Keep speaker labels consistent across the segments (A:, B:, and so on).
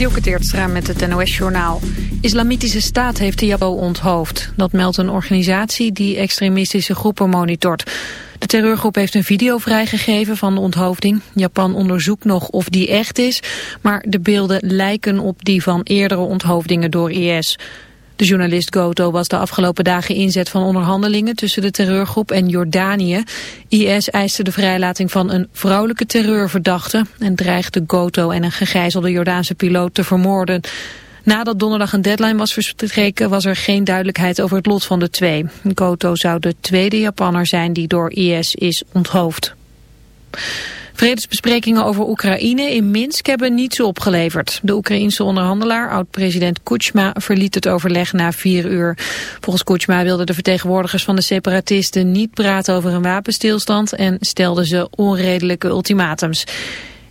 A: Dielke Teertstra met het NOS-journaal. Islamitische Staat heeft de Jabo onthoofd. Dat meldt een organisatie die extremistische groepen monitort. De terreurgroep heeft een video vrijgegeven van de onthoofding. Japan onderzoekt nog of die echt is, maar de beelden lijken op die van eerdere onthoofdingen door IS. De journalist Goto was de afgelopen dagen inzet van onderhandelingen tussen de terreurgroep en Jordanië. IS eiste de vrijlating van een vrouwelijke terreurverdachte en dreigde Goto en een gegijzelde Jordaanse piloot te vermoorden. Nadat donderdag een deadline was verstreken was er geen duidelijkheid over het lot van de twee. Goto zou de tweede Japanner zijn die door IS is onthoofd. Vredesbesprekingen over Oekraïne in Minsk hebben niets opgeleverd. De Oekraïense onderhandelaar, oud-president Kuchma, verliet het overleg na vier uur. Volgens Kuchma wilden de vertegenwoordigers van de separatisten niet praten over een wapenstilstand en stelden ze onredelijke ultimatums.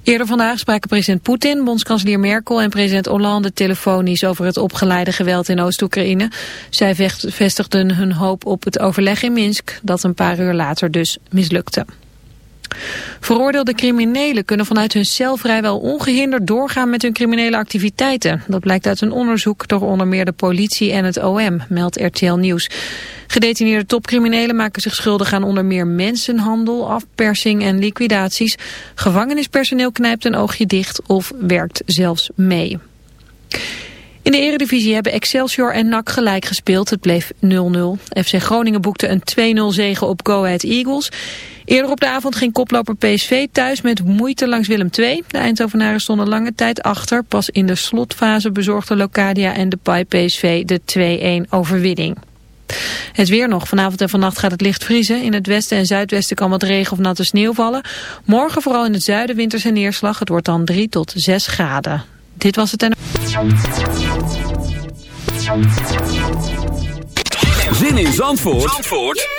A: Eerder vandaag spraken president Poetin, bondskanselier Merkel en president Hollande telefonisch over het opgeleide geweld in Oost-Oekraïne. Zij vestigden hun hoop op het overleg in Minsk, dat een paar uur later dus mislukte. Veroordeelde criminelen kunnen vanuit hun cel vrijwel ongehinderd doorgaan met hun criminele activiteiten. Dat blijkt uit een onderzoek door onder meer de politie en het OM, meldt RTL Nieuws. Gedetineerde topcriminelen maken zich schuldig aan onder meer mensenhandel, afpersing en liquidaties. Gevangenispersoneel knijpt een oogje dicht of werkt zelfs mee. In de eredivisie hebben Excelsior en NAC gelijk gespeeld. Het bleef 0-0. FC Groningen boekte een 2-0 zege op Go Ahead Eagles. Eerder op de avond ging koploper PSV thuis met moeite langs Willem II. De Eindhovenaren stonden lange tijd achter. Pas in de slotfase bezorgde Locadia en de Pai PSV de 2-1 overwinning. Het weer nog. Vanavond en vannacht gaat het licht vriezen. In het westen en zuidwesten kan wat regen of natte sneeuw vallen. Morgen vooral in het zuiden winters en neerslag. Het wordt dan 3 tot 6 graden. Dit was het en...
B: Zin in Zandvoort, Zandvoort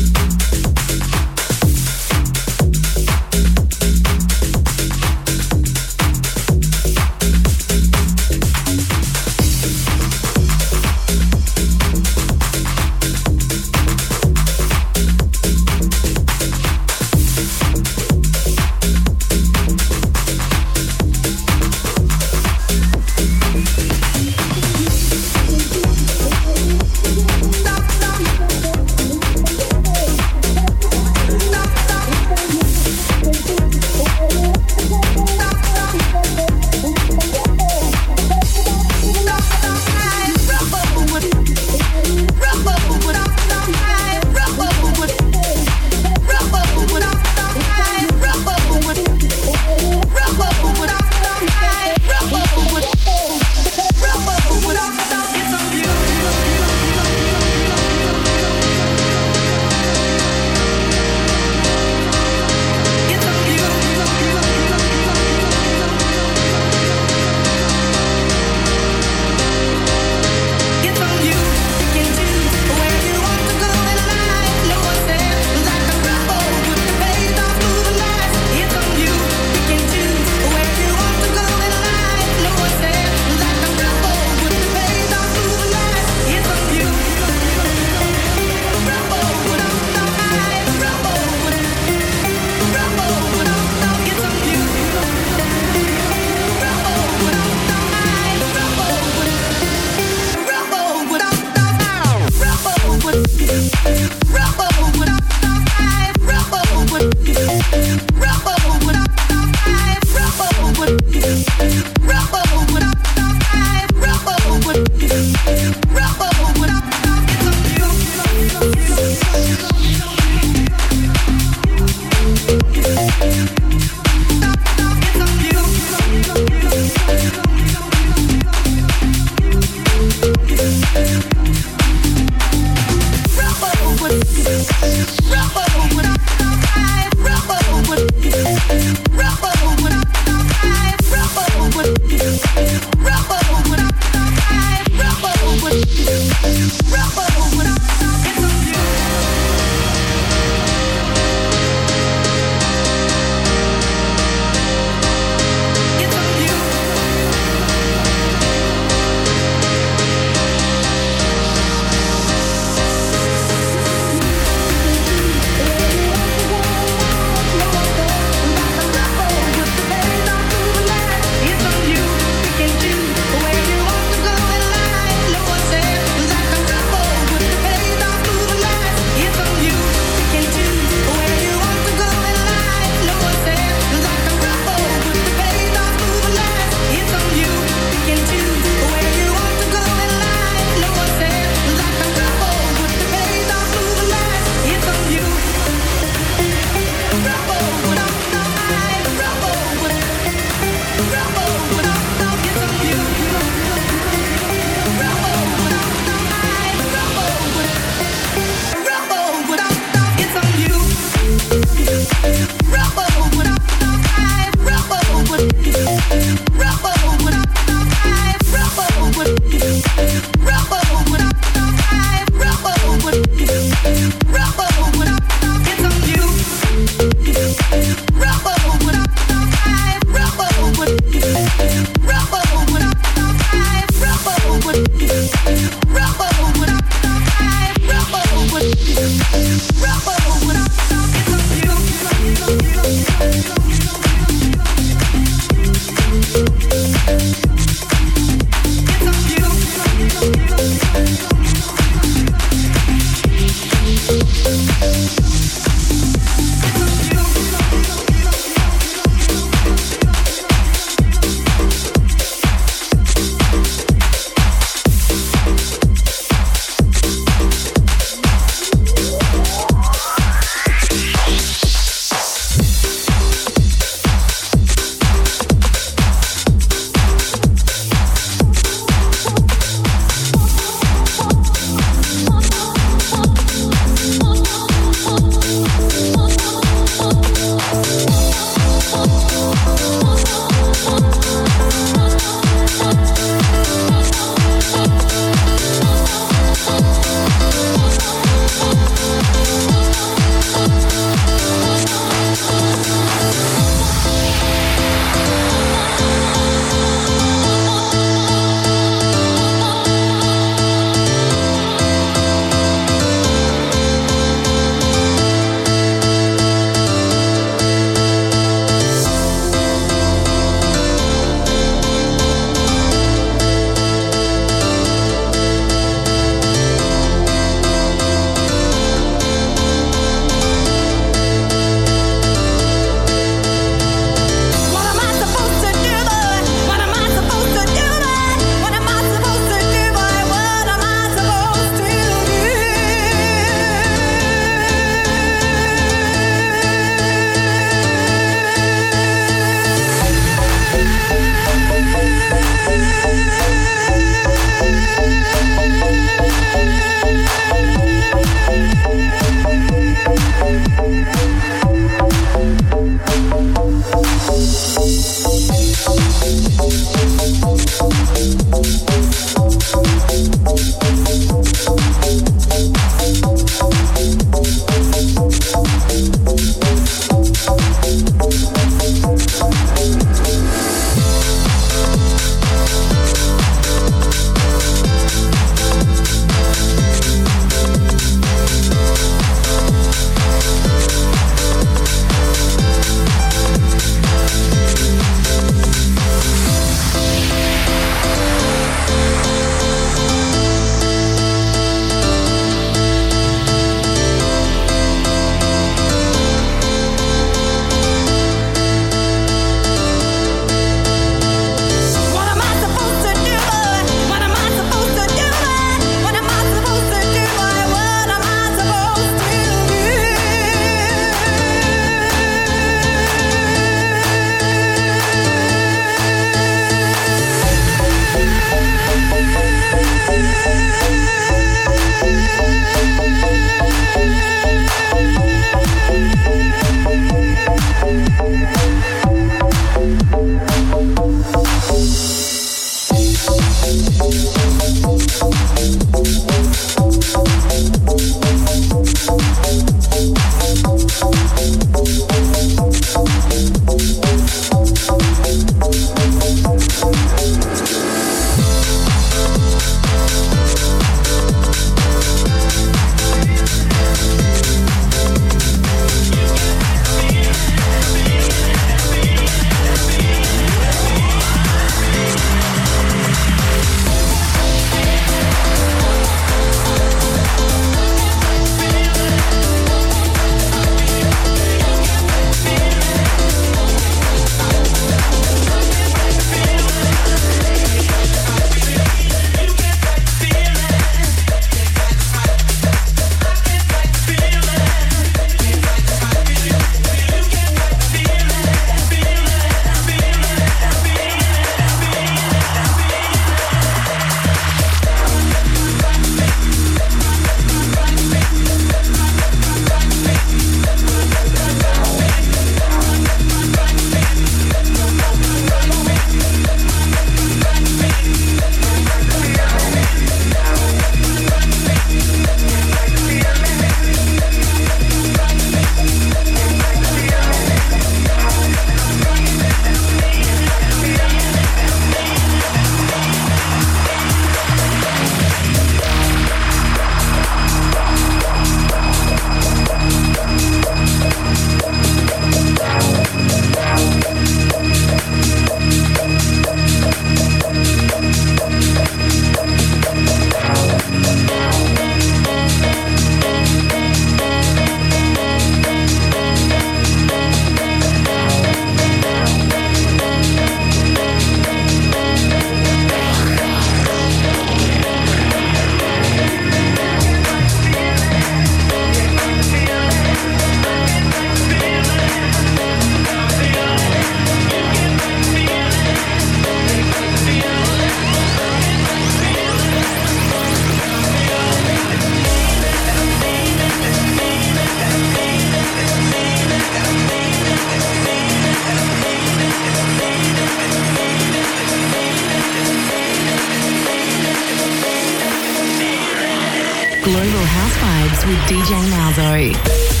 C: DJ
D: Malzo.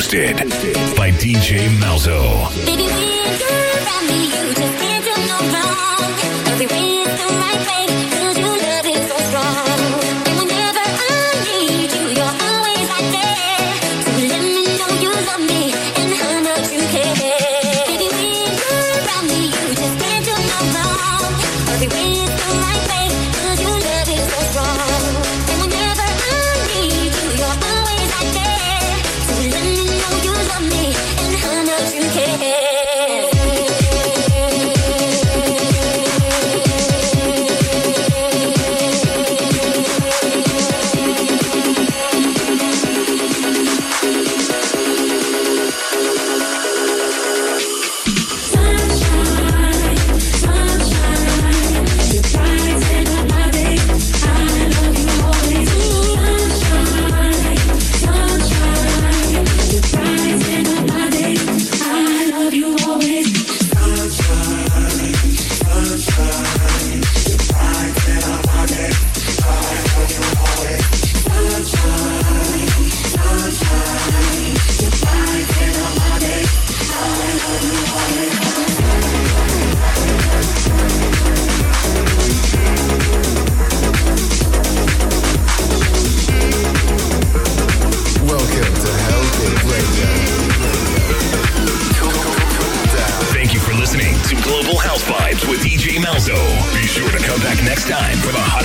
D: hosted by DJ Malzo.
E: Baby, around me, you just can't do no wrong. Every way is the right way.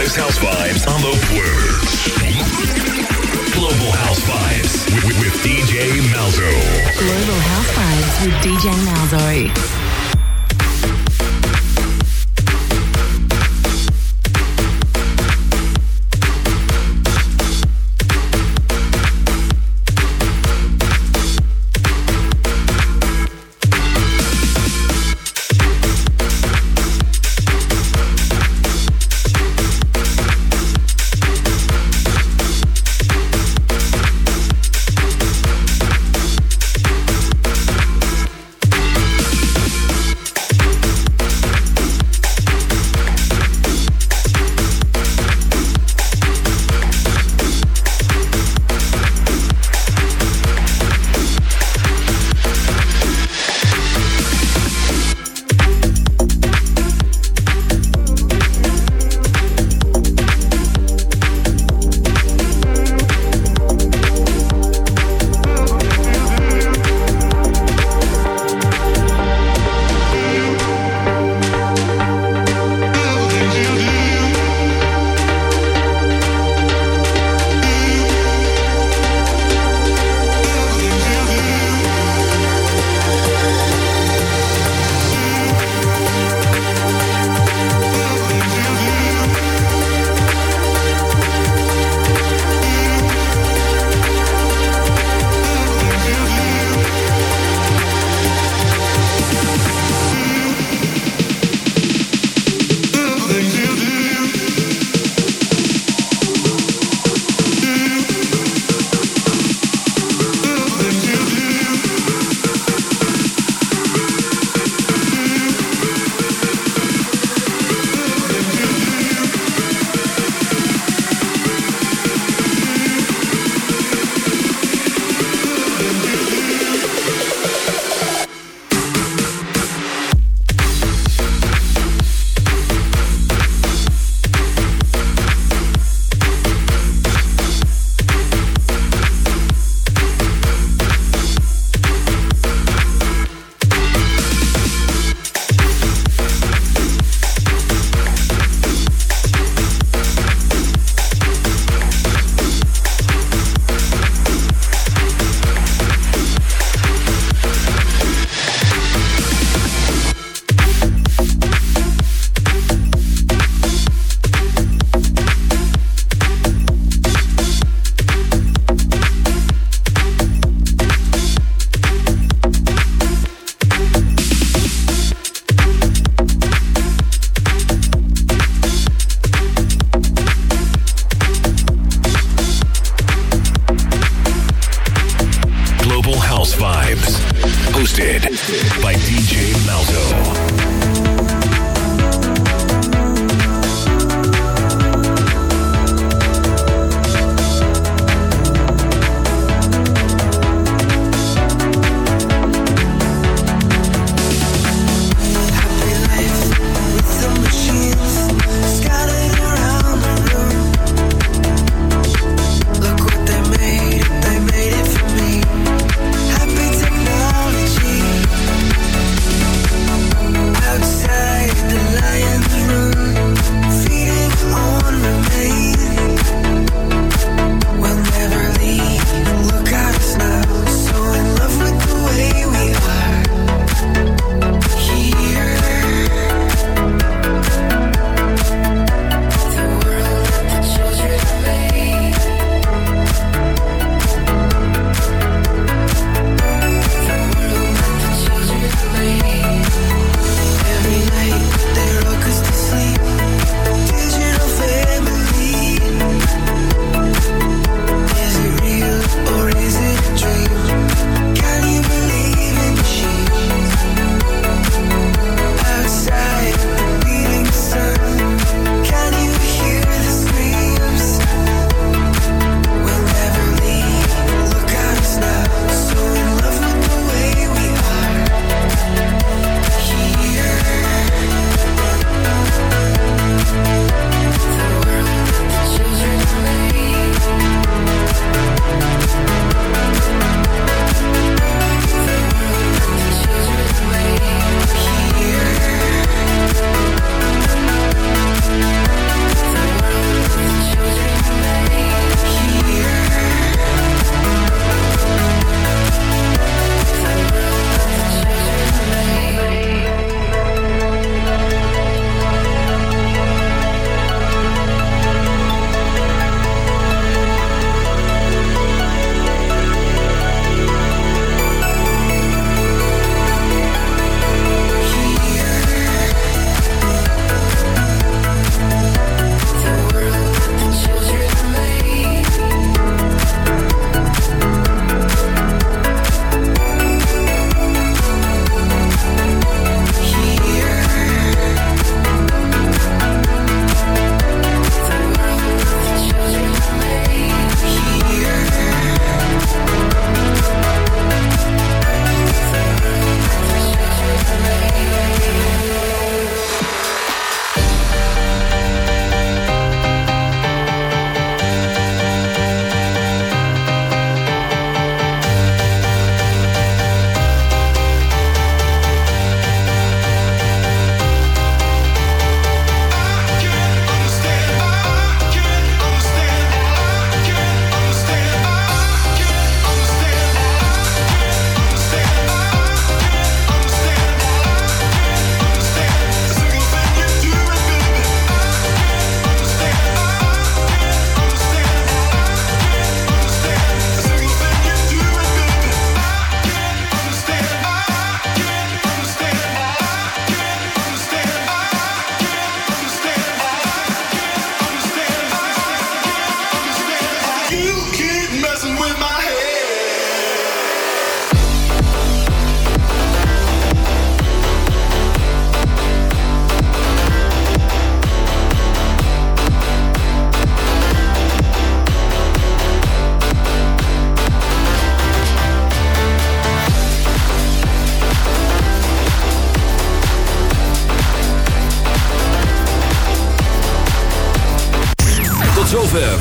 F: hottest house vibes on the floor.
D: Global House Vibes with, with, with DJ Malzo.
G: Global House Vibes with DJ Malzo.